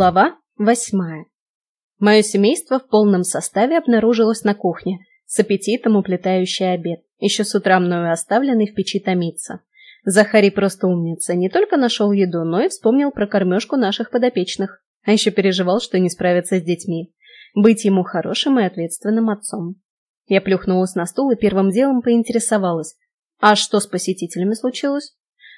Глава восьмая. Мое семейство в полном составе обнаружилось на кухне, с аппетитом уплетающий обед, еще с утра мною оставленный в печи томиться. Захарий просто умница, не только нашел еду, но и вспомнил про кормежку наших подопечных, а еще переживал, что не справится с детьми. Быть ему хорошим и ответственным отцом. Я плюхнулась на стул и первым делом поинтересовалась. А что с посетителями случилось?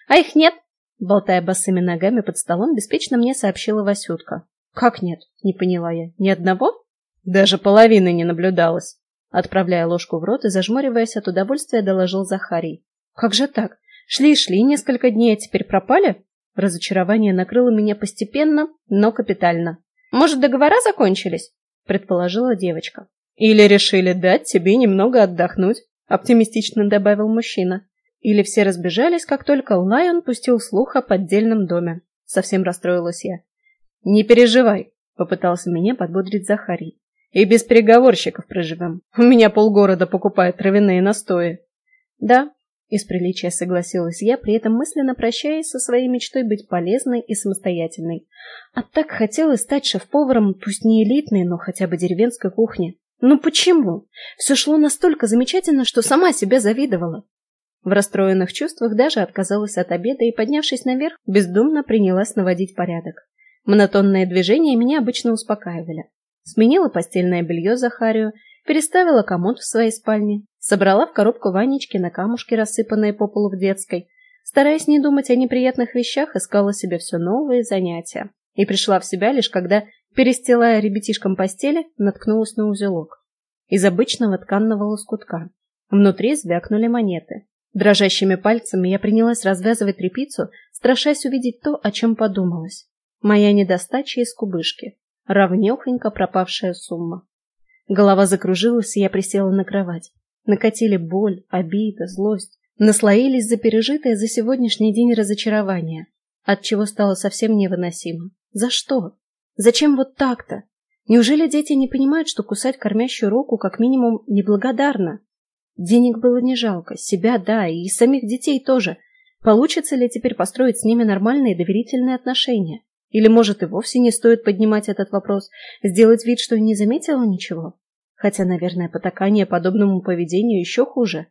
А их нет, Болтая босыми ногами под столом, беспечно мне сообщила Васютка. «Как нет?» — не поняла я. «Ни одного?» «Даже половины не наблюдалось!» Отправляя ложку в рот и зажмуриваясь от удовольствия, доложил Захарий. «Как же так? Шли-шли несколько дней, а теперь пропали?» Разочарование накрыло меня постепенно, но капитально. «Может, договора закончились?» — предположила девочка. «Или решили дать тебе немного отдохнуть», — оптимистично добавил мужчина. Или все разбежались, как только Лайон пустил слух о поддельном доме. Совсем расстроилась я. «Не переживай», — попытался меня подбодрить Захарий. «И без переговорщиков проживем. У меня полгорода покупает травяные настои». «Да», — из приличия согласилась я, при этом мысленно прощаясь со своей мечтой быть полезной и самостоятельной. А так хотелось стать шеф-поваром, пусть не элитной, но хотя бы деревенской кухни. Ну почему? Все шло настолько замечательно, что сама себе завидовала. В расстроенных чувствах даже отказалась от обеда и, поднявшись наверх, бездумно принялась наводить порядок. Монотонные движения меня обычно успокаивали. Сменила постельное белье Захарию, переставила комод в своей спальне, собрала в коробку Ванечки на камушки, рассыпанные по полу в детской. Стараясь не думать о неприятных вещах, искала себе все новые занятия. И пришла в себя лишь когда, перестилая ребятишкам постели, наткнулась на узелок. Из обычного тканного лоскутка. Внутри звякнули монеты. Дрожащими пальцами я принялась развязывать тряпицу, страшась увидеть то, о чем подумалось. Моя недостача из кубышки. Равнёхонько пропавшая сумма. Голова закружилась, и я присела на кровать. Накатили боль, обида, злость. Наслоились за пережитое за сегодняшний день разочарование, от чего стало совсем невыносимо. За что? Зачем вот так-то? Неужели дети не понимают, что кусать кормящую руку как минимум неблагодарно? Денег было не жалко, себя да, и самих детей тоже. Получится ли теперь построить с ними нормальные доверительные отношения? Или, может, и вовсе не стоит поднимать этот вопрос, сделать вид, что не заметила ничего? Хотя, наверное, потакание подобному поведению еще хуже.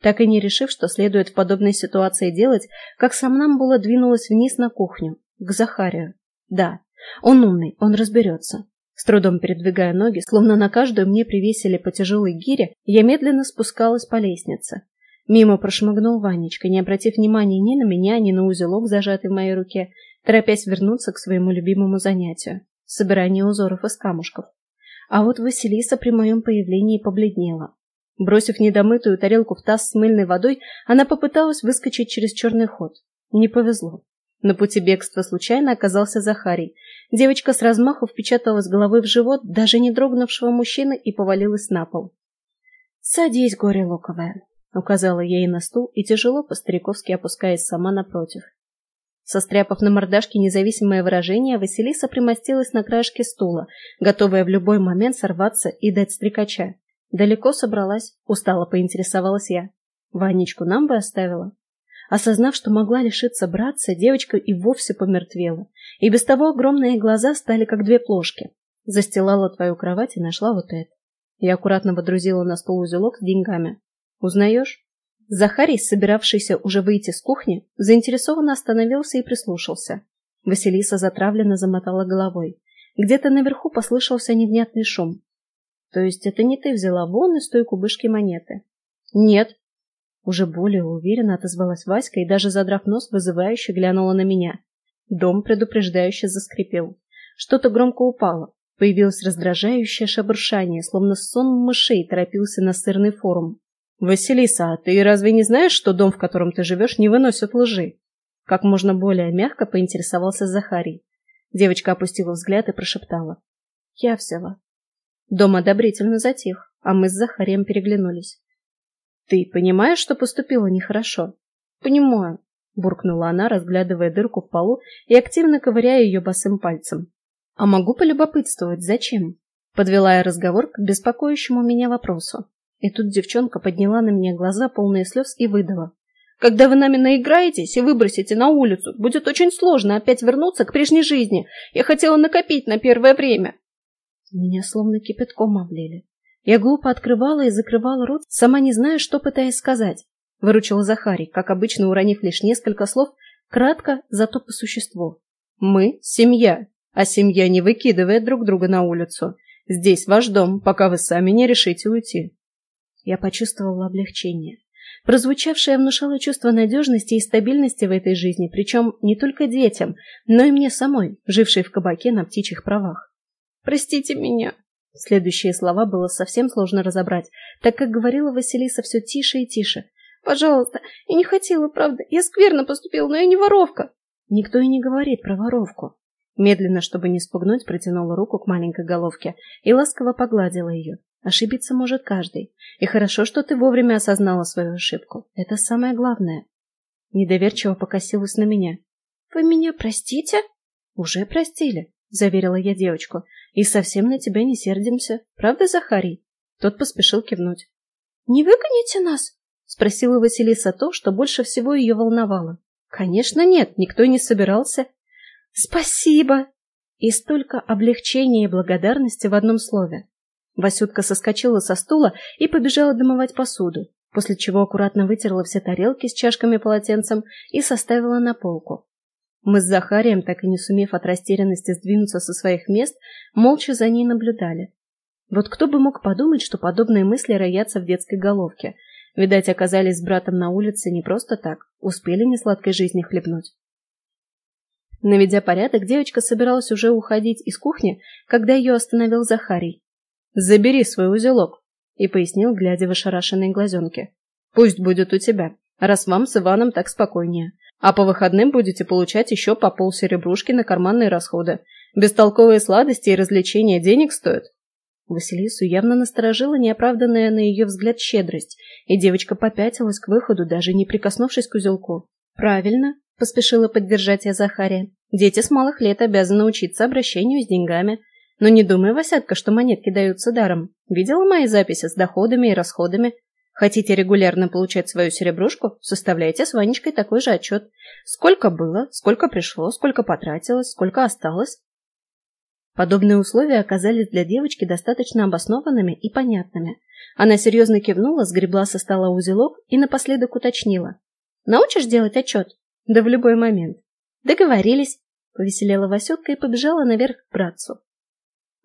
Так и не решив, что следует в подобной ситуации делать, как сам нам было двинулась вниз на кухню, к Захарию. Да, он умный, он разберется. С трудом передвигая ноги, словно на каждую мне привесили по тяжелой гире, я медленно спускалась по лестнице. Мимо прошмыгнул Ванечка, не обратив внимания ни на меня, ни на узелок, зажатый в моей руке, торопясь вернуться к своему любимому занятию — собиранию узоров из камушков. А вот Василиса при моем появлении побледнела. Бросив недомытую тарелку в таз с мыльной водой, она попыталась выскочить через черный ход. Не повезло. На пути бегства случайно оказался Захарий. Девочка с размаху впечаталась головой в живот даже не дрогнувшего мужчины и повалилась на пол. «Садись, горе луковая», — указала ей на стул и тяжело по-стариковски опускаясь сама напротив. Состряпав на мордашке независимое выражение, Василиса примостилась на краешке стула, готовая в любой момент сорваться и дать стрекача. Далеко собралась, устало поинтересовалась я. Ванечку нам бы оставила. Осознав, что могла лишиться братца, девочка и вовсе помертвела, и без того огромные глаза стали как две плошки. Застилала твою кровать и нашла вот это. Я аккуратно водрузила на стол узелок с деньгами. Узнаешь? Захарий, собиравшийся уже выйти с кухни, заинтересованно остановился и прислушался. Василиса затравленно замотала головой. Где-то наверху послышался невнятный шум. То есть это не ты взяла вон из той кубышки монеты? Нет, уже более уверенно отозвалась Васька и даже задрав нос, вызывающе глянула на меня. Дом предупреждающе заскрипел. Что-то громко упало. Появилось раздражающее шебуршание, словно сон мышей торопился на сырный форум. «Василиса, а ты разве не знаешь, что дом, в котором ты живешь, не выносит лжи?» Как можно более мягко поинтересовался Захарий. Девочка опустила взгляд и прошептала. «Я взяла». Дом одобрительно затих, а мы с Захарием переглянулись. Ты понимаешь, что поступила нехорошо? Понимаю, буркнула она, разглядывая дырку в полу и активно ковыряя ее босым пальцем. А могу полюбопытствовать, зачем? Подвела я разговор к беспокоящему меня вопросу. И тут девчонка подняла на меня глаза, полные слез, и выдала. Когда вы нами наиграетесь и выбросите на улицу, будет очень сложно опять вернуться к прежней жизни. Я хотела накопить на первое время. Меня словно кипятком облили. Я глупо открывала и закрывала рот, сама не зная, что пытаясь сказать. Выручил Захарий, как обычно уронив лишь несколько слов, кратко, зато по существу. Мы – семья, а семья не выкидывает друг друга на улицу. Здесь ваш дом, пока вы сами не решите уйти. Я почувствовала облегчение. Прозвучавшее внушало чувство надежности и стабильности в этой жизни, причем не только детям, но и мне самой, жившей в кабаке на птичьих правах. «Простите меня!» Следующие слова было совсем сложно разобрать, так как говорила Василиса все тише и тише. «Пожалуйста, я не хотела, правда, я скверно поступила, но я не воровка!» Никто и не говорит про воровку. Медленно, чтобы не спугнуть, протянула руку к маленькой головке и ласково погладила ее. Ошибиться может каждый. И хорошо, что ты вовремя осознала свою ошибку. Это самое главное. Недоверчиво покосилась на меня. Вы меня простите? Уже простили, заверила я девочку. И совсем на тебя не сердимся. Правда, Захарий? Тот поспешил кивнуть. Не выгоните нас? спросила Василиса то, что больше всего ее волновало. Конечно, нет, никто не собирался. Спасибо! И столько облегчения и благодарности в одном слове. Васютка соскочила со стула и побежала домывать посуду, после чего аккуратно вытерла все тарелки с чашками и полотенцем и составила на полку. Мы с Захарием, так и не сумев от растерянности сдвинуться со своих мест, молча за ней наблюдали. Вот кто бы мог подумать, что подобные мысли роятся в детской головке. Видать, оказались с братом на улице не просто так, успели несладкой жизни хлебнуть. Наведя порядок, девочка собиралась уже уходить из кухни, когда ее остановил Захарий. Забери свой узелок, и пояснил, глядя в ошарашенные глазенки. Пусть будет у тебя, раз вам с Иваном так спокойнее. А по выходным будете получать еще по полсеребрушки на карманные расходы. Бестолковые сладости и развлечения денег стоят. Василису явно насторожила неоправданная на ее взгляд щедрость, и девочка попятилась к выходу, даже не прикоснувшись к узелку. «Правильно», — поспешила поддержать я Захария. «Дети с малых лет обязаны учиться обращению с деньгами, но не думай, Васятка, что монетки даются даром. Видела мои записи с доходами и расходами? Хотите регулярно получать свою серебрушку? Составляйте с Ванечкой такой же отчет. Сколько было, сколько пришло, сколько потратилось, сколько осталось. Подобные условия оказались для девочки достаточно обоснованными и понятными. Она серьезно кивнула, сгребла со стола узелок и напоследок уточнила. «Научишь делать отчет?» «Да в любой момент». «Договорились», — повеселела Васютка и побежала наверх к братцу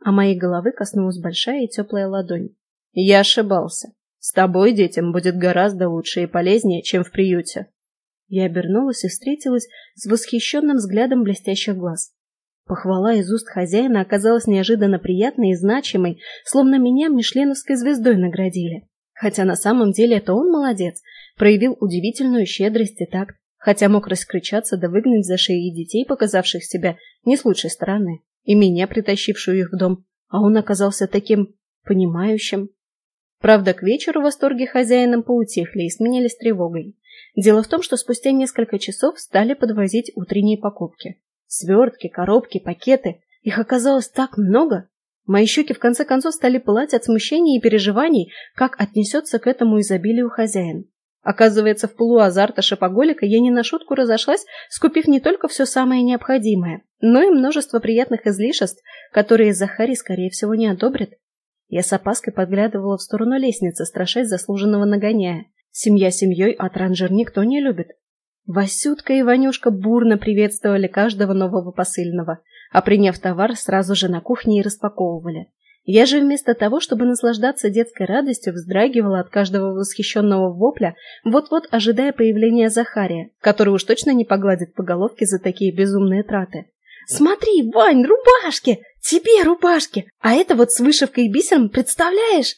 а моей головы коснулась большая и теплая ладонь. Я ошибался. С тобой детям будет гораздо лучше и полезнее, чем в приюте. Я обернулась и встретилась с восхищенным взглядом блестящих глаз. Похвала из уст хозяина оказалась неожиданно приятной и значимой, словно меня мишленовской звездой наградили. Хотя на самом деле это он молодец, проявил удивительную щедрость и такт, хотя мог раскричаться да выгнать за шеи детей, показавших себя не с лучшей стороны и меня, притащившую их в дом, а он оказался таким понимающим. Правда, к вечеру восторги хозяином поутихли и сменились тревогой. Дело в том, что спустя несколько часов стали подвозить утренние покупки. Свертки, коробки, пакеты. Их оказалось так много. Мои щеки в конце концов стали пылать от смущения и переживаний, как отнесется к этому изобилию хозяин. Оказывается, в полуазарта шопоголика я не на шутку разошлась, скупив не только все самое необходимое, но и множество приятных излишеств, которые Захарий, скорее всего, не одобрит. Я с опаской подглядывала в сторону лестницы, страшась заслуженного нагоняя. Семья семьей, а транжир никто не любит. Васютка и Ванюшка бурно приветствовали каждого нового посыльного, а приняв товар, сразу же на кухне и распаковывали. Я же вместо того, чтобы наслаждаться детской радостью, вздрагивала от каждого восхищенного вопля, вот-вот ожидая появления Захария, который уж точно не погладит по головке за такие безумные траты. «Смотри, Вань, рубашки! Тебе рубашки! А это вот с вышивкой и бисером, представляешь?»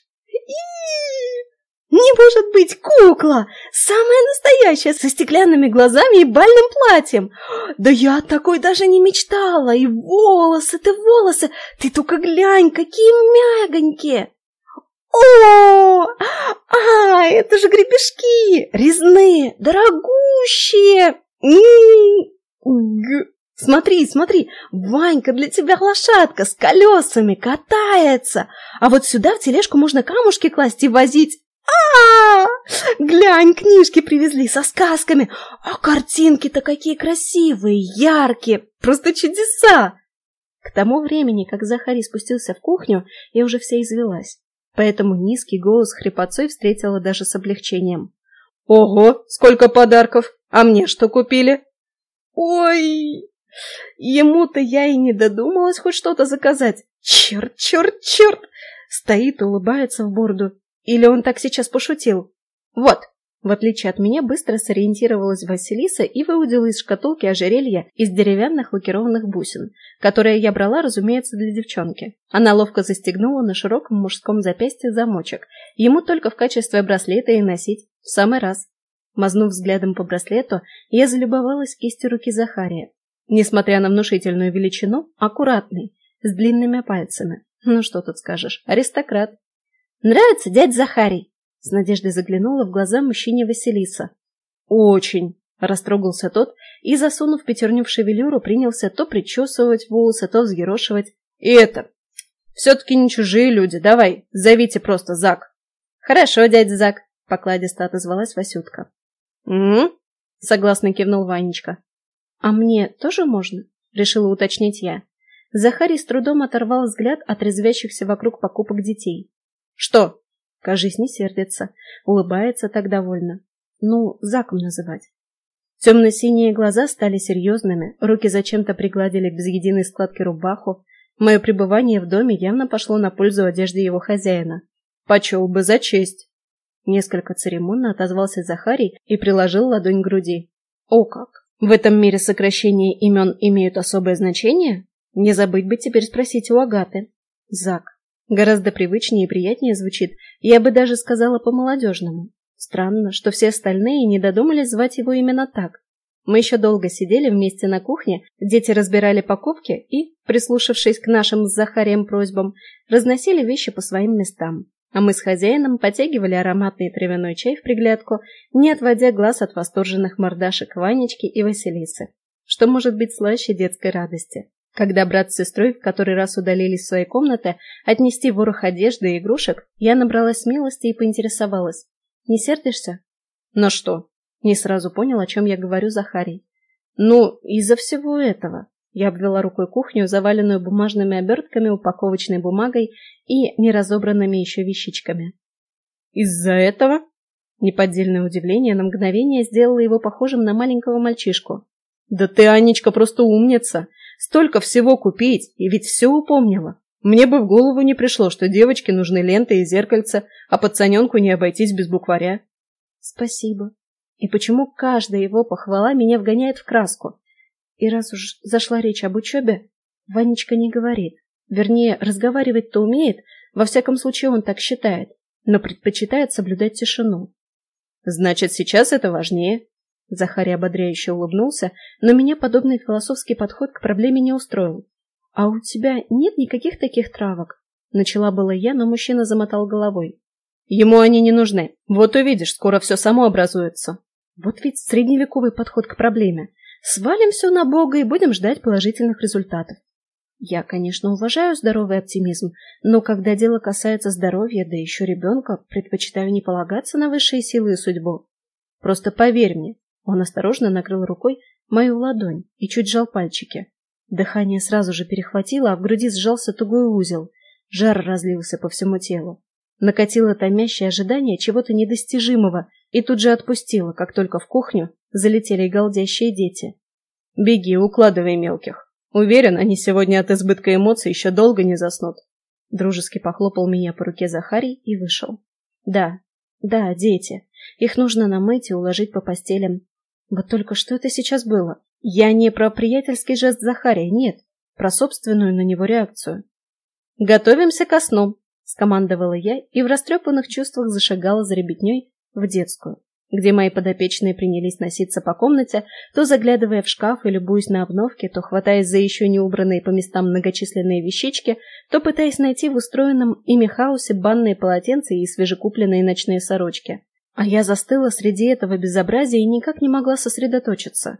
«Не может быть, кукла! Самая настоящая, со стеклянными глазами и бальным платьем! Да я такой даже не мечтала! И волосы, ты волосы! Ты только глянь, какие мягонькие!» О, а, это же гребешки, резные, дорогущие. Смотри, смотри, Ванька, для тебя лошадка с колесами катается. А вот сюда в тележку можно камушки класть и возить. а Глянь, книжки привезли со сказками, а картинки-то какие красивые, яркие, просто чудеса! К тому времени, как Захарий спустился в кухню, я уже вся извелась, поэтому низкий голос хрипотцой встретила даже с облегчением. «Ого, сколько подарков! А мне что купили?» «Ой!» Ему-то я и не додумалась хоть что-то заказать. Черт, черт, черт! Стоит, улыбается в борду. Или он так сейчас пошутил? Вот, в отличие от меня, быстро сориентировалась Василиса и выудила из шкатулки ожерелье из деревянных лакированных бусин, которое я брала, разумеется, для девчонки. Она ловко застегнула на широком мужском запястье замочек. Ему только в качестве браслета и носить. В самый раз. Мазнув взглядом по браслету, я залюбовалась кистью руки Захария. Несмотря на внушительную величину, аккуратный, с длинными пальцами. Ну что тут скажешь, аристократ. Нравится дядь Захарий? С надеждой заглянула в глаза мужчине Василиса. Очень, растрогался тот и, засунув пятерню в шевелюру, принялся то причесывать волосы, то взъерошивать. И это, все-таки не чужие люди, давай, зовите просто Зак. Хорошо, дядя Зак, покладисто отозвалась Васютка. Угу, согласно кивнул Ванечка. «А мне тоже можно?» — решила уточнить я. Захарий с трудом оторвал взгляд от резвящихся вокруг покупок детей. «Что?» Кажись, не сердится. Улыбается так довольно. Ну, Заком называть. Темно-синие глаза стали серьезными, руки зачем-то пригладили без единой складки рубаху. Мое пребывание в доме явно пошло на пользу одежды его хозяина. «Почел бы за честь!» Несколько церемонно отозвался Захарий и приложил ладонь к груди. «О как! В этом мире сокращения имен имеют особое значение? Не забыть бы теперь спросить у Агаты. Зак. Гораздо привычнее и приятнее звучит, я бы даже сказала по-молодежному. Странно, что все остальные не додумались звать его именно так. Мы еще долго сидели вместе на кухне, дети разбирали покупки и, прислушавшись к нашим с Захарием просьбам, разносили вещи по своим местам а мы с хозяином потягивали ароматный травяной чай в приглядку, не отводя глаз от восторженных мордашек Ванечки и Василисы. Что может быть слаще детской радости? Когда брат с сестрой в который раз удалились в свои комнаты отнести ворох одежды и игрушек, я набралась смелости и поинтересовалась. «Не сердишься?» «На что?» Не сразу понял, о чем я говорю Захарий. «Ну, из-за всего этого. Я обвела рукой кухню, заваленную бумажными обертками, упаковочной бумагой и неразобранными еще вещичками. «Из-за этого?» Неподдельное удивление на мгновение сделало его похожим на маленького мальчишку. «Да ты, Анечка, просто умница! Столько всего купить, и ведь все упомнила. Мне бы в голову не пришло, что девочке нужны ленты и зеркальца, а пацаненку не обойтись без букваря». «Спасибо. И почему каждая его похвала меня вгоняет в краску?» И раз уж зашла речь об учебе, Ванечка не говорит. Вернее, разговаривать-то умеет, во всяком случае он так считает, но предпочитает соблюдать тишину. «Значит, сейчас это важнее?» Захарий ободряюще улыбнулся, но меня подобный философский подход к проблеме не устроил. «А у тебя нет никаких таких травок?» Начала была я, но мужчина замотал головой. «Ему они не нужны. Вот увидишь, скоро все само образуется». Вот ведь средневековый подход к проблеме. Свалим все на Бога и будем ждать положительных результатов. Я, конечно, уважаю здоровый оптимизм, но когда дело касается здоровья, да еще ребенка, предпочитаю не полагаться на высшие силы и судьбу. Просто поверь мне, он осторожно накрыл рукой мою ладонь и чуть сжал пальчики. Дыхание сразу же перехватило, а в груди сжался тугой узел. Жар разлился по всему телу. Накатило томящее ожидание чего-то недостижимого и тут же отпустило, как только в кухню залетели голдящие дети. «Беги, укладывай мелких. Уверен, они сегодня от избытка эмоций еще долго не заснут». Дружески похлопал меня по руке Захарий и вышел. «Да, да, дети. Их нужно намыть и уложить по постелям. Вот только что это сейчас было? Я не про приятельский жест Захария, нет, про собственную на него реакцию. «Готовимся ко сну», — скомандовала я и в растрепанных чувствах зашагала за ребятней в детскую где мои подопечные принялись носиться по комнате, то заглядывая в шкаф и любуясь на обновки, то хватаясь за еще не убранные по местам многочисленные вещички, то пытаясь найти в устроенном ими хаосе банные полотенца и свежекупленные ночные сорочки. А я застыла среди этого безобразия и никак не могла сосредоточиться.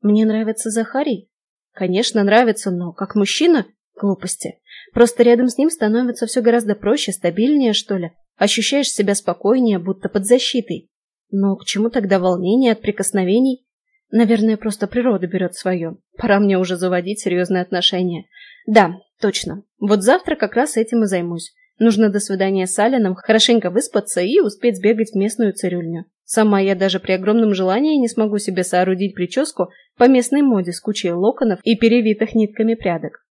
Мне нравится Захарий? Конечно, нравится, но как мужчина? Глупости. Просто рядом с ним становится все гораздо проще, стабильнее, что ли. Ощущаешь себя спокойнее, будто под защитой. Но к чему тогда волнение от прикосновений? Наверное, просто природа берет свое. Пора мне уже заводить серьезные отношения. Да, точно. Вот завтра как раз этим и займусь. Нужно до свидания с Алином хорошенько выспаться и успеть сбегать в местную цирюльню. Сама я даже при огромном желании не смогу себе соорудить прическу по местной моде с кучей локонов и перевитых нитками прядок.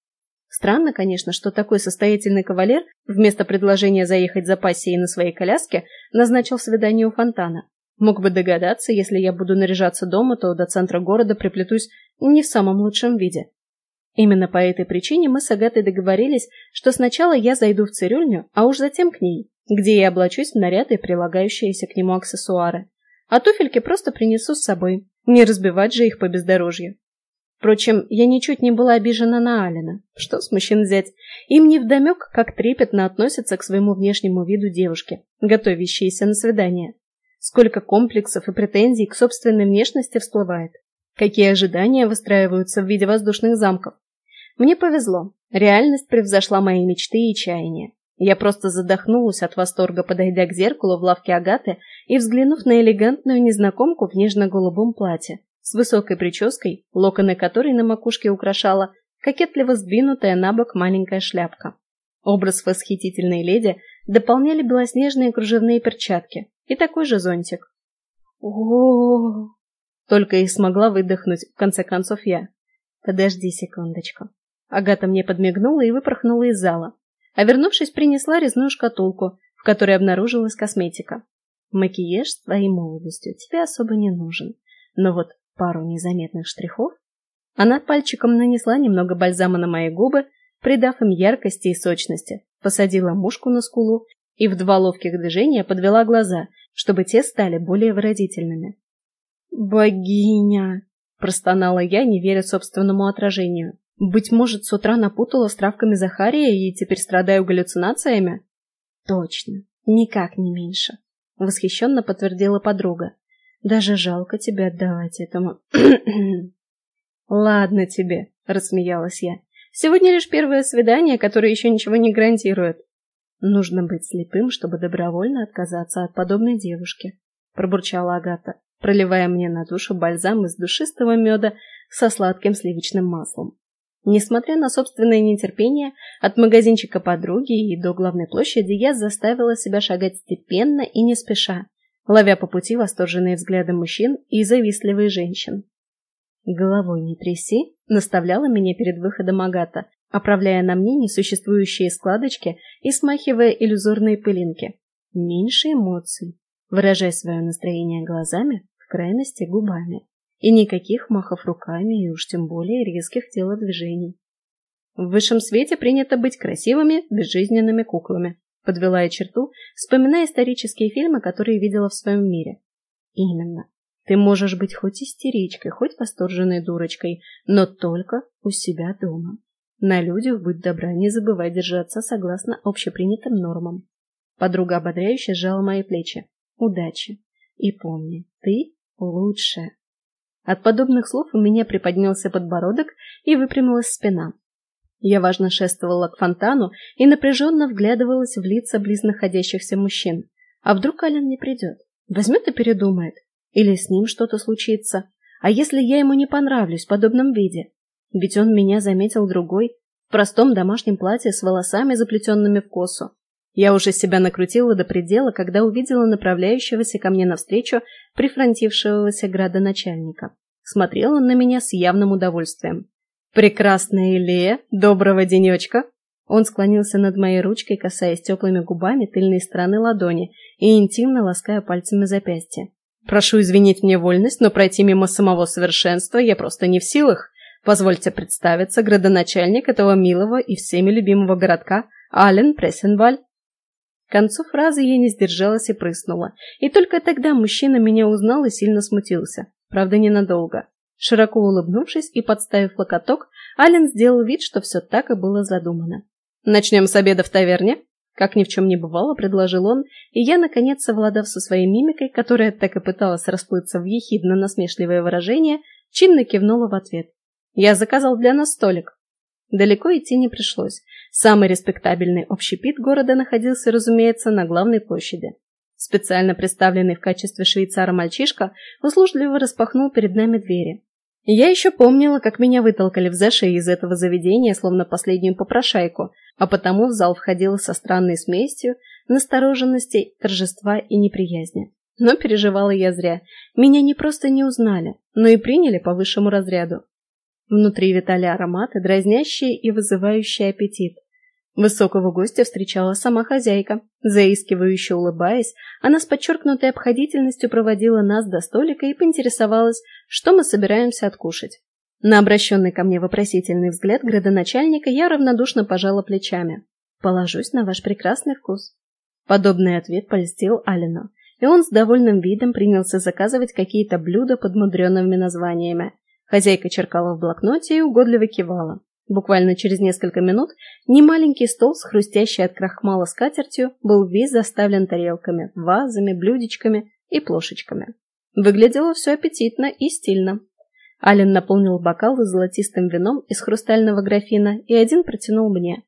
Странно, конечно, что такой состоятельный кавалер вместо предложения заехать за пассией на своей коляске назначил свидание у фонтана. Мог бы догадаться, если я буду наряжаться дома, то до центра города приплетусь не в самом лучшем виде. Именно по этой причине мы с Агатой договорились, что сначала я зайду в цирюльню, а уж затем к ней, где я облачусь в наряды и прилагающиеся к нему аксессуары. А туфельки просто принесу с собой, не разбивать же их по бездорожью. Впрочем, я ничуть не была обижена на Алина. Что с мужчин взять? Им не вдомек, как трепетно относятся к своему внешнему виду девушки, готовящиеся на свидание. Сколько комплексов и претензий к собственной внешности всплывает. Какие ожидания выстраиваются в виде воздушных замков. Мне повезло. Реальность превзошла мои мечты и чаяния. Я просто задохнулась от восторга, подойдя к зеркалу в лавке Агаты и взглянув на элегантную незнакомку в нежно-голубом платье, с высокой прической, локоны которой на макушке украшала кокетливо сдвинутая на бок маленькая шляпка. Образ восхитительной леди дополняли белоснежные кружевные перчатки и такой же зонтик. о Только и смогла выдохнуть, в конце концов, я. Подожди секундочку. Агата мне подмигнула и выпорхнула из зала, а вернувшись, принесла резную шкатулку, в которой обнаружилась косметика. Макияж с твоей молодостью тебе особо не нужен, но вот пару незаметных штрихов. Она пальчиком нанесла немного бальзама на мои губы, придав им яркости и сочности, посадила мушку на скулу и в два ловких движения подвела глаза, чтобы те стали более выразительными. «Богиня!» – простонала я, не веря собственному отражению. Быть может, с утра напутала с травками Захария и теперь страдаю галлюцинациями? Точно, никак не меньше. Восхищенно подтвердила подруга. Даже жалко тебя отдавать этому. Ладно тебе, рассмеялась я. Сегодня лишь первое свидание, которое еще ничего не гарантирует. Нужно быть слепым, чтобы добровольно отказаться от подобной девушки, пробурчала Агата, проливая мне на душу бальзам из душистого меда со сладким сливочным маслом. Несмотря на собственное нетерпение, от магазинчика подруги и до главной площади я заставила себя шагать степенно и не спеша, ловя по пути восторженные взгляды мужчин и завистливые женщин. «Головой не тряси», — наставляла меня перед выходом Агата, оправляя на мне несуществующие складочки и смахивая иллюзорные пылинки. «Меньше эмоций. Выражай свое настроение глазами, в крайности губами». И никаких махов руками и уж тем более резких телодвижений. В высшем свете принято быть красивыми, безжизненными куклами. Подвела я черту, вспоминая исторические фильмы, которые видела в своем мире. Именно. Ты можешь быть хоть истеричкой, хоть восторженной дурочкой, но только у себя дома. На людях будь добра, не забывай держаться согласно общепринятым нормам. Подруга ободряюще сжала мои плечи. Удачи. И помни, ты лучшая. От подобных слов у меня приподнялся подбородок и выпрямилась спина. Я важно шествовала к фонтану и напряженно вглядывалась в лица близ находящихся мужчин. А вдруг Ален не придет? Возьмет и передумает. Или с ним что-то случится. А если я ему не понравлюсь в подобном виде? Ведь он меня заметил другой, в простом домашнем платье с волосами, заплетенными в косу. Я уже себя накрутила до предела, когда увидела направляющегося ко мне навстречу прифронтившегося градоначальника. Смотрел он на меня с явным удовольствием. «Прекрасная Илея, доброго денечка!» Он склонился над моей ручкой, касаясь теплыми губами тыльной стороны ладони и интимно лаская пальцами запястья. «Прошу извинить мне вольность, но пройти мимо самого совершенства я просто не в силах. Позвольте представиться, градоначальник этого милого и всеми любимого городка Ален Прессенваль». К концу фразы я не сдержалась и прыснула. И только тогда мужчина меня узнал и сильно смутился. Правда, ненадолго. Широко улыбнувшись и подставив локоток, Ален сделал вид, что все так и было задумано. «Начнем с обеда в таверне?» Как ни в чем не бывало, предложил он, и я, наконец, совладав со своей мимикой, которая так и пыталась расплыться в ехидно-насмешливое выражение, чинно кивнула в ответ. «Я заказал для нас столик». Далеко идти не пришлось. Самый респектабельный общепит города находился, разумеется, на главной площади. Специально представленный в качестве швейцара мальчишка услужливо распахнул перед нами двери. Я еще помнила, как меня вытолкали в зашей из этого заведения, словно последнюю попрошайку, а потому в зал входила со странной смесью настороженности, торжества и неприязни. Но переживала я зря. Меня не просто не узнали, но и приняли по высшему разряду. Внутри витали ароматы, дразнящие и вызывающие аппетит. Высокого гостя встречала сама хозяйка. Заискивающе улыбаясь, она с подчеркнутой обходительностью проводила нас до столика и поинтересовалась, что мы собираемся откушать. На обращенный ко мне вопросительный взгляд градоначальника я равнодушно пожала плечами. «Положусь на ваш прекрасный вкус». Подобный ответ польстил Алину, и он с довольным видом принялся заказывать какие-то блюда под мудреными названиями. Хозяйка черкала в блокноте и угодливо кивала. Буквально через несколько минут немаленький стол с хрустящей от крахмала скатертью был весь заставлен тарелками, вазами, блюдечками и плошечками. Выглядело все аппетитно и стильно. Ален наполнил бокалы золотистым вином из хрустального графина и один протянул мне.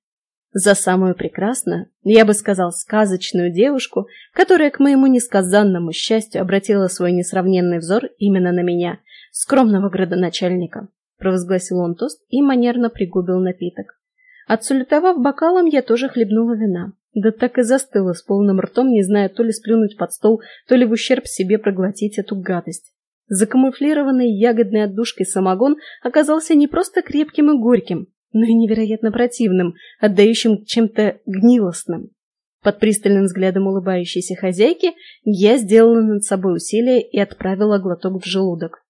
За самую прекрасную, я бы сказал, сказочную девушку, которая к моему несказанному счастью обратила свой несравненный взор именно на меня, скромного градоначальника провозгласил он тост и манерно пригубил напиток. Отсулетовав бокалом, я тоже хлебнула вина. Да так и застыла с полным ртом, не зная то ли сплюнуть под стол, то ли в ущерб себе проглотить эту гадость. Закамуфлированный ягодной отдушкой самогон оказался не просто крепким и горьким, но и невероятно противным, отдающим чем-то гнилостным. Под пристальным взглядом улыбающейся хозяйки я сделала над собой усилие и отправила глоток в желудок.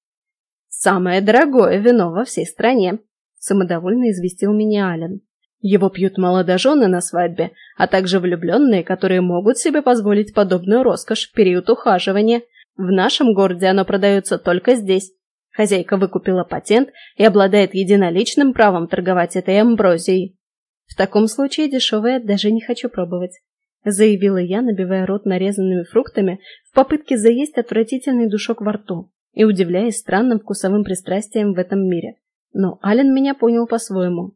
«Самое дорогое вино во всей стране», – самодовольно известил меня Ален. «Его пьют молодожены на свадьбе, а также влюбленные, которые могут себе позволить подобную роскошь в период ухаживания. В нашем городе оно продается только здесь. Хозяйка выкупила патент и обладает единоличным правом торговать этой амброзией. В таком случае дешевое даже не хочу пробовать», – заявила я, набивая рот нарезанными фруктами в попытке заесть отвратительный душок во рту и удивляясь странным вкусовым пристрастиям в этом мире. Но Ален меня понял по-своему.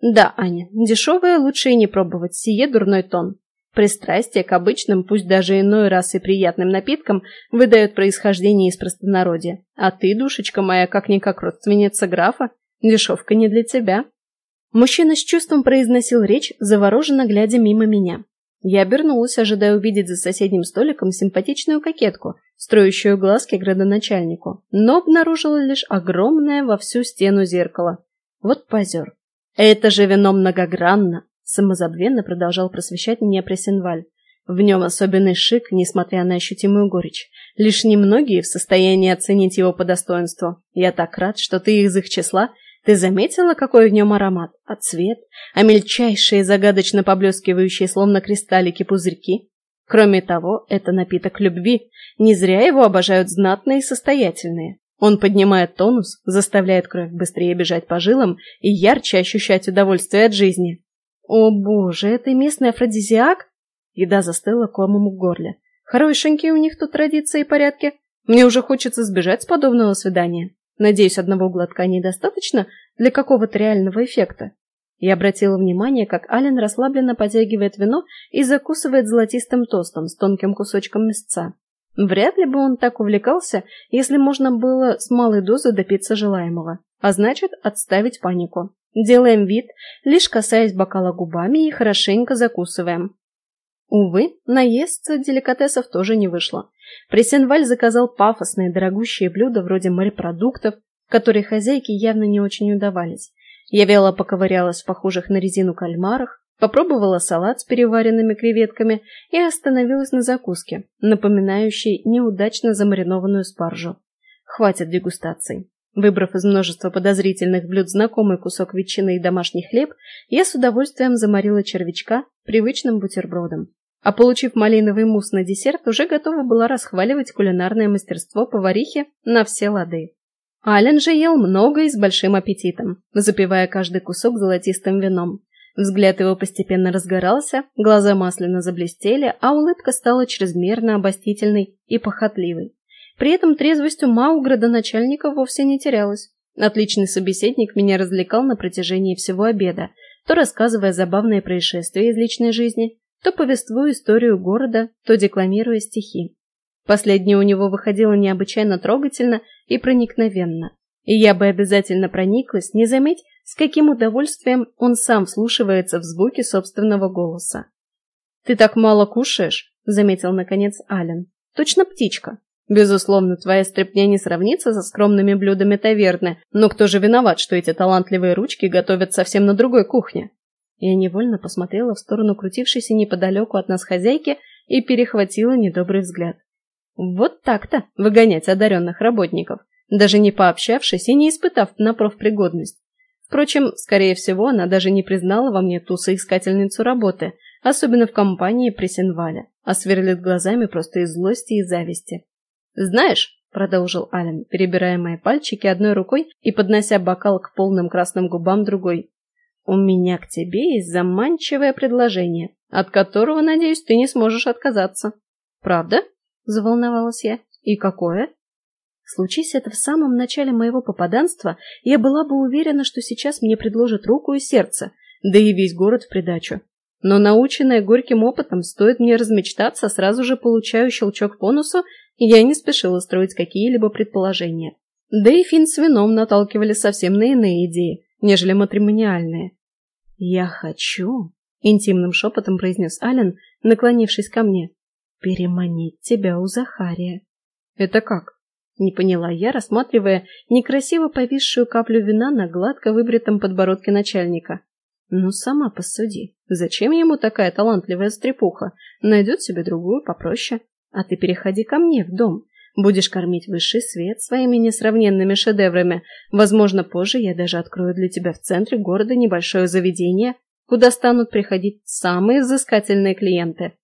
Да, Аня, дешевое лучше и не пробовать, сие дурной тон. Пристрастие к обычным, пусть даже иной раз и приятным напиткам, выдает происхождение из простонародья. А ты, душечка моя, как-никак родственница графа, дешевка не для тебя. Мужчина с чувством произносил речь, завороженно глядя мимо меня. Я обернулась, ожидая увидеть за соседним столиком симпатичную кокетку, строящую глазки градоначальнику, но обнаружила лишь огромное во всю стену зеркало. Вот позер. «Это же вино многогранно!» Самозабвенно продолжал просвещать меня Пресенваль. В нем особенный шик, несмотря на ощутимую горечь. Лишь немногие в состоянии оценить его по достоинству. Я так рад, что ты из их числа ты заметила, какой в нем аромат? А цвет? А мельчайшие, загадочно поблескивающие, словно кристаллики, пузырьки? Кроме того, это напиток любви. Не зря его обожают знатные и состоятельные. Он поднимает тонус, заставляет кровь быстрее бежать по жилам и ярче ощущать удовольствие от жизни. О боже, это местный афродизиак? Еда застыла комом в горле. Хорошенькие у них тут традиции и порядки. Мне уже хочется сбежать с подобного свидания. Надеюсь, одного глотка недостаточно для какого-то реального эффекта. Я обратила внимание, как Ален расслабленно потягивает вино и закусывает золотистым тостом с тонким кусочком мясца. Вряд ли бы он так увлекался, если можно было с малой дозы допиться желаемого, а значит, отставить панику. Делаем вид, лишь касаясь бокала губами и хорошенько закусываем. Увы, наесться деликатесов тоже не вышло. Пресенваль заказал пафосные, дорогущие блюда вроде морепродуктов, которые хозяйке явно не очень удавались. Я вяло поковырялась в похожих на резину кальмарах, попробовала салат с переваренными креветками и остановилась на закуске, напоминающей неудачно замаринованную спаржу. Хватит дегустаций. Выбрав из множества подозрительных блюд знакомый кусок ветчины и домашний хлеб, я с удовольствием заморила червячка привычным бутербродом. А получив малиновый мусс на десерт, уже готова была расхваливать кулинарное мастерство поварихи на все лады. Ален же ел много и с большим аппетитом, запивая каждый кусок золотистым вином. Взгляд его постепенно разгорался, глаза масляно заблестели, а улыбка стала чрезмерно обостительной и похотливой. При этом трезвость ума у градоначальника вовсе не терялась. Отличный собеседник меня развлекал на протяжении всего обеда, то рассказывая забавные происшествия из личной жизни, то повествуя историю города, то декламируя стихи. Последнее у него выходило необычайно трогательно и проникновенно. И я бы обязательно прониклась, не заметь, с каким удовольствием он сам вслушивается в звуки собственного голоса. «Ты так мало кушаешь», — заметил наконец Ален. «Точно птичка. Безусловно, твоя стряпня не сравнится со скромными блюдами таверны, но кто же виноват, что эти талантливые ручки готовят совсем на другой кухне?» Я невольно посмотрела в сторону крутившейся неподалеку от нас хозяйки и перехватила недобрый взгляд. Вот так-то выгонять одаренных работников, даже не пообщавшись и не испытав на профпригодность. Впрочем, скорее всего, она даже не признала во мне ту соискательницу работы, особенно в компании Пресенваля, а сверлит глазами просто из злости и зависти. «Знаешь», — продолжил Ален, перебирая мои пальчики одной рукой и поднося бокал к полным красным губам другой, «у меня к тебе есть заманчивое предложение, от которого, надеюсь, ты не сможешь отказаться». «Правда?» — заволновалась я. «И какое?» Случись это в самом начале моего попаданства, я была бы уверена, что сейчас мне предложат руку и сердце, да и весь город в придачу. Но наученная горьким опытом, стоит мне размечтаться, сразу же получаю щелчок по носу, и я не спешила строить какие-либо предположения. Да и фин с вином наталкивали совсем на иные идеи, нежели матримониальные. «Я хочу», — интимным шепотом произнес Ален, наклонившись ко мне, — «переманить тебя у Захария». «Это как?» Не поняла я, рассматривая некрасиво повисшую каплю вина на гладко выбритом подбородке начальника. Ну, сама посуди. Зачем ему такая талантливая стрепуха? Найдет себе другую попроще. А ты переходи ко мне в дом. Будешь кормить высший свет своими несравненными шедеврами. Возможно, позже я даже открою для тебя в центре города небольшое заведение, куда станут приходить самые взыскательные клиенты.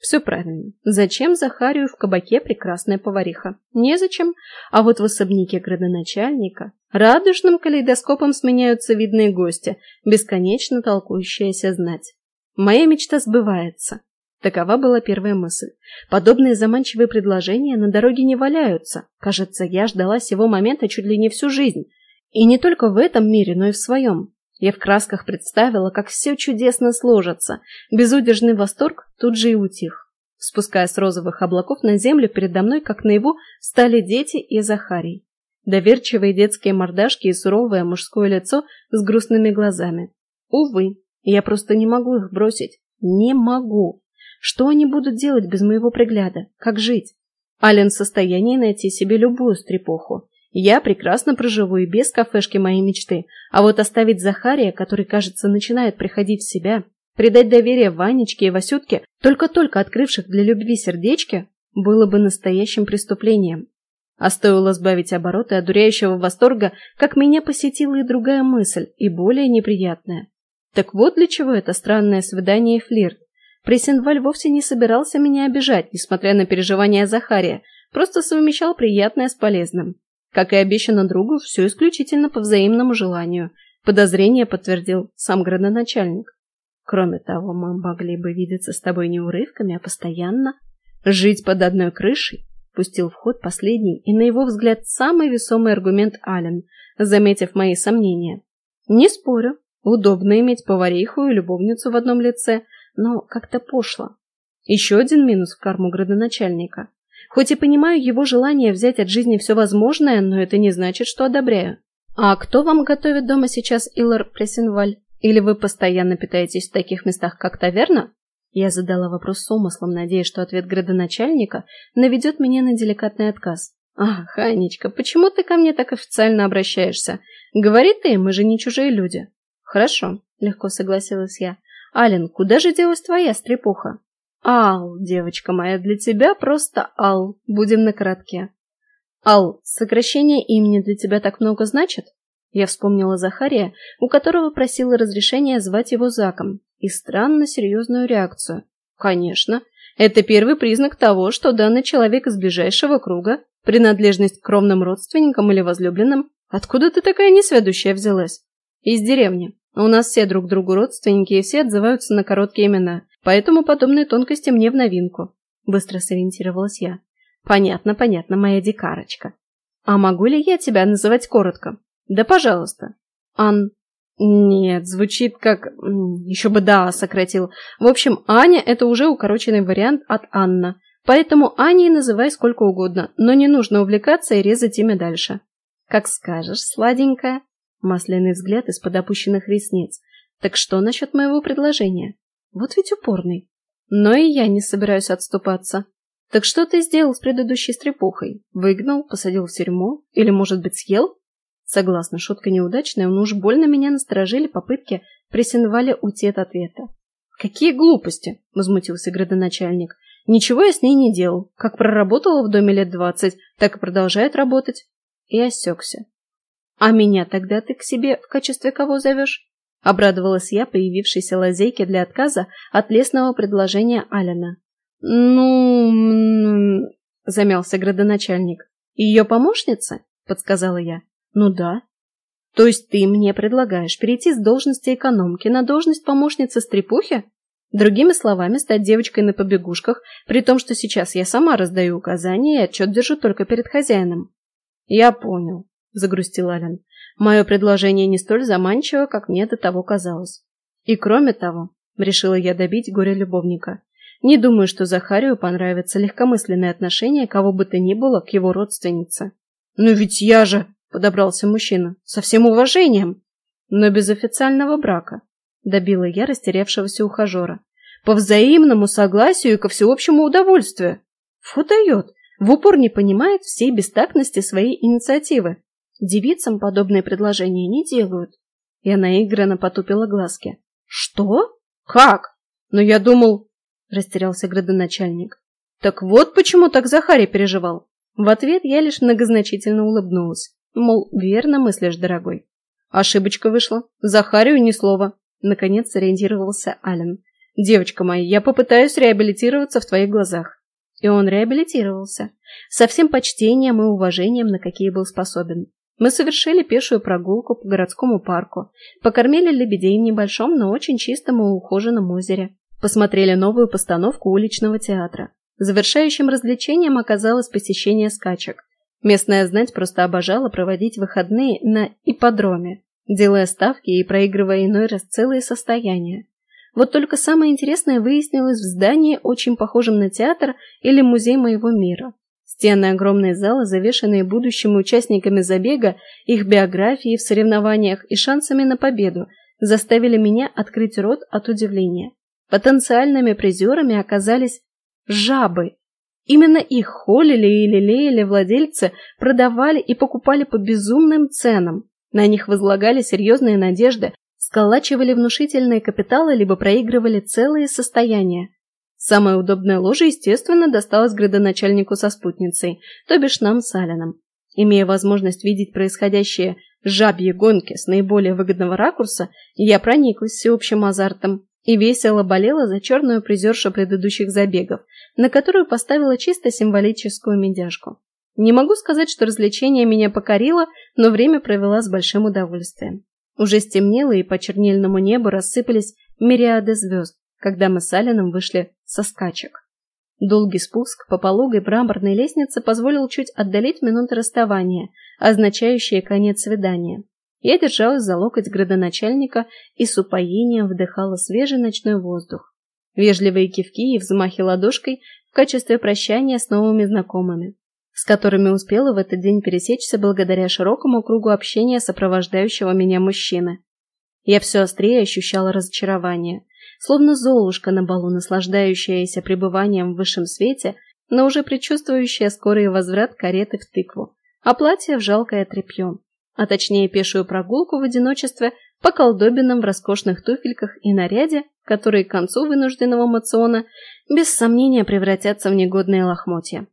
Все правильно. Зачем Захарию в кабаке прекрасная повариха? Незачем. А вот в особняке градоначальника радужным калейдоскопом сменяются видные гости, бесконечно толкующаяся знать. Моя мечта сбывается. Такова была первая мысль. Подобные заманчивые предложения на дороге не валяются. Кажется, я ждала сего момента чуть ли не всю жизнь. И не только в этом мире, но и в своем. Я в красках представила, как все чудесно сложится. Безудержный восторг тут же и утих. Спуская с розовых облаков на землю, передо мной, как наяву, стали дети и Захарий. Доверчивые детские мордашки и суровое мужское лицо с грустными глазами. Увы, я просто не могу их бросить. Не могу. Что они будут делать без моего пригляда? Как жить? Ален в состоянии найти себе любую стрепуху. Я прекрасно проживу и без кафешки моей мечты, а вот оставить Захария, который, кажется, начинает приходить в себя, предать доверие Ванечке и Васютке, только-только открывших для любви сердечки, было бы настоящим преступлением. А стоило сбавить обороты одуряющего восторга, как меня посетила и другая мысль, и более неприятная. Так вот для чего это странное свидание и флирт. Прессенваль вовсе не собирался меня обижать, несмотря на переживания Захария, просто совмещал приятное с полезным. Как и обещано другу, все исключительно по взаимному желанию. Подозрение подтвердил сам градоначальник. Кроме того, мы могли бы видеться с тобой не урывками, а постоянно. Жить под одной крышей пустил в ход последний и, на его взгляд, самый весомый аргумент Ален, заметив мои сомнения. Не спорю, удобно иметь повариху и любовницу в одном лице, но как-то пошло. Еще один минус в карму градоначальника. Хоть и понимаю его желание взять от жизни все возможное, но это не значит, что одобряю. А кто вам готовит дома сейчас Илар Прессенваль? Или вы постоянно питаетесь в таких местах, как таверна? Я задала вопрос с умыслом, надеясь, что ответ градоначальника наведет меня на деликатный отказ. «Ах, Анечка, почему ты ко мне так официально обращаешься? Говори ты, мы же не чужие люди». «Хорошо», — легко согласилась я. «Ален, куда же делась твоя стрепуха?» Ал, девочка моя, для тебя просто Ал. Будем на коротке. Ал, сокращение имени для тебя так много значит? Я вспомнила Захария, у которого просила разрешения звать его Заком, и странно серьезную реакцию. Конечно, это первый признак того, что данный человек из ближайшего круга, принадлежность к кровным родственникам или возлюбленным. Откуда ты такая несведущая взялась? Из деревни. У нас все друг другу родственники, и все отзываются на короткие имена. Поэтому подобные тонкости мне в новинку. Быстро сориентировалась я. Понятно, понятно, моя дикарочка. А могу ли я тебя называть коротко? Да, пожалуйста. Ан... Нет, звучит как... Еще бы да, сократил. В общем, Аня – это уже укороченный вариант от Анна. Поэтому Аней называй сколько угодно, но не нужно увлекаться и резать имя дальше. Как скажешь, сладенькая. Масляный взгляд из-под опущенных ресниц. Так что насчет моего предложения? Вот ведь упорный. Но и я не собираюсь отступаться. Так что ты сделал с предыдущей стрепухой? Выгнал, посадил в тюрьму? Или, может быть, съел? Согласна, шутка неудачная, но уж больно меня насторожили попытки прессинвали уйти от ответа. «Какие глупости!» – возмутился градоначальник. «Ничего я с ней не делал. Как проработала в доме лет двадцать, так и продолжает работать». И осекся. «А меня тогда ты к себе в качестве кого зовешь?» Обрадовалась я появившейся лазейке для отказа от лесного предложения Алина. «Ну...» — замялся градоначальник. «Ее помощница?» — подсказала я. «Ну да». «То есть ты мне предлагаешь перейти с должности экономки на должность помощницы стрепухи? Другими словами, стать девочкой на побегушках, при том, что сейчас я сама раздаю указания и отчет держу только перед хозяином». «Я понял», — загрустил Ален. «Мое предложение не столь заманчиво, как мне до того казалось. И кроме того, решила я добить горе-любовника, не думаю, что Захарию понравится легкомысленное отношение кого бы то ни было к его родственнице. «Ну ведь я же!» – подобрался мужчина. «Со всем уважением!» «Но без официального брака», – добила я растерявшегося ухажера. «По взаимному согласию и ко всеобщему удовольствию!» Фу дает! В упор не понимает всей бестактности своей инициативы. Девицам подобные предложения не делают. И она наигранно потупила глазки. «Что? Как? Но я думал, растерялся градоначальник. Так вот почему так Захарий переживал. В ответ я лишь многозначительно улыбнулась. Мол, верно мыслишь, дорогой. Ошибочка вышла. Захарию ни слова. Наконец сориентировался Ален. Девочка моя, я попытаюсь реабилитироваться в твоих глазах. И он реабилитировался. Со всем почтением и уважением, на какие был способен. Мы совершили пешую прогулку по городскому парку, покормили лебедей в небольшом, но очень чистом и ухоженном озере, Посмотрели новую постановку уличного театра. Завершающим развлечением оказалось посещение скачек. Местная знать просто обожала проводить выходные на ипподроме, делая ставки и проигрывая иной раз целые состояния. Вот только самое интересное выяснилось в здании, очень похожем на театр или музей моего мира. Стены огромной зала, завешенные будущими участниками забега, их биографией в соревнованиях и шансами на победу, заставили меня открыть рот от удивления. Потенциальными призерами оказались жабы. Именно их холили и лелеяли владельцы, продавали и покупали по безумным ценам. На них возлагали серьезные надежды, сколачивали внушительные капиталы либо проигрывали целые состояния. Самое удобное ложе, естественно, досталось градоначальнику со спутницей, то бишь нам с Алином. Имея возможность видеть происходящее жабьи гонки с наиболее выгодного ракурса, я прониклась всеобщим азартом и весело болела за черную призершу предыдущих забегов, на которую поставила чисто символическую медяшку. Не могу сказать, что развлечение меня покорило, но время провела с большим удовольствием. Уже стемнело, и по чернильному небу рассыпались мириады звезд, когда мы с Алином вышли со скачек. Долгий спуск по пологой браморной лестнице позволил чуть отдалить минуты расставания, означающие конец свидания. Я держалась за локоть градоначальника и с упоением вдыхала свежий ночной воздух. Вежливые кивки и взмахи ладошкой в качестве прощания с новыми знакомыми, с которыми успела в этот день пересечься благодаря широкому кругу общения сопровождающего меня мужчины. Я все острее ощущала разочарование, словно золушка на балу, наслаждающаяся пребыванием в высшем свете, но уже предчувствующая скорый возврат кареты в тыкву, а платье в жалкое тряпье а точнее пешую прогулку в одиночестве по колдобинам в роскошных туфельках и наряде, которые к концу вынужденного мациона без сомнения превратятся в негодные лохмотья.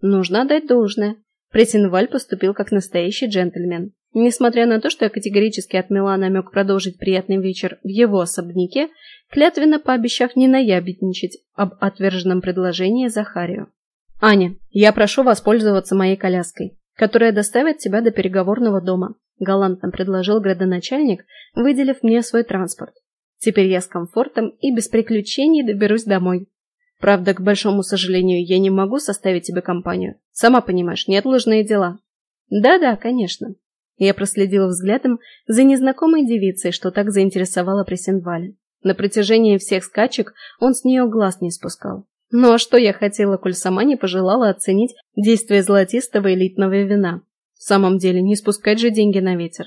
Нужно дать должное. Претинваль поступил как настоящий джентльмен. Несмотря на то, что я категорически отмела намек продолжить приятный вечер в его особняке, клятвенно пообещав не наябедничать об отверженном предложении Захарию. «Аня, я прошу воспользоваться моей коляской которая доставит тебя до переговорного дома», – галантно предложил градоначальник, выделив мне свой транспорт. «Теперь я с комфортом и без приключений доберусь домой. Правда, к большому сожалению, я не могу составить тебе компанию. Сама понимаешь, неотложные дела». «Да-да, конечно». Я проследила взглядом за незнакомой девицей, что так заинтересовала Пресенвале. На протяжении всех скачек он с нее глаз не спускал. Ну а что я хотела, коль сама не пожелала оценить действие золотистого элитного вина? В самом деле, не спускать же деньги на ветер.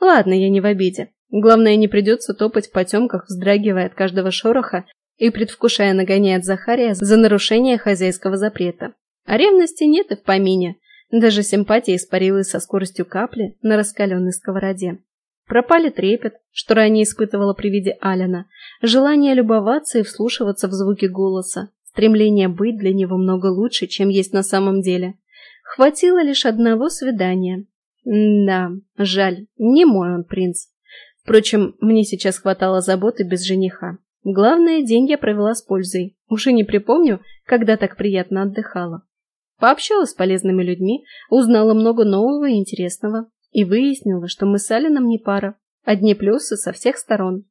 Ладно, я не в обиде. Главное, не придется топать в потемках, вздрагивая от каждого шороха и предвкушая нагоняя от Захария за нарушение хозяйского запрета. А ревности нет и в помине. Даже симпатия испарилась со скоростью капли на раскаленной сковороде. Пропали трепет, что ранее испытывала при виде Алина, желание любоваться и вслушиваться в звуки голоса, стремление быть для него много лучше, чем есть на самом деле. Хватило лишь одного свидания. Да, жаль, не мой он принц. Впрочем, мне сейчас хватало заботы без жениха. Главное, день я провела с пользой. Уже не припомню, когда так приятно отдыхала. Пообщалась с полезными людьми, узнала много нового и интересного и выяснила, что мы с Алином не пара. Одни плюсы со всех сторон.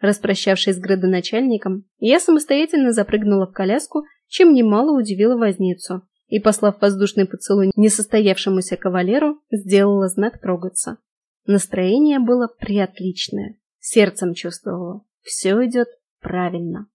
Распрощавшись с градоначальником, я самостоятельно запрыгнула в коляску, чем немало удивила возницу, и, послав воздушный поцелуй несостоявшемуся кавалеру, сделала знак трогаться. Настроение было приотличное. Сердцем чувствовала. Все идет правильно.